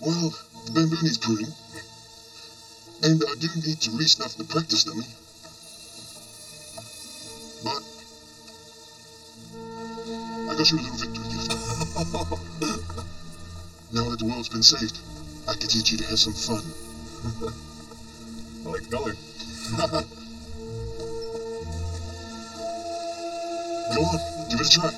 Well, the bamboo needs pruning. And I do need to resnuff the practice dummy. But I got you a little victory gift. now that the world's been saved, I can teach you to have some fun. I like the color. Go on, give it a try.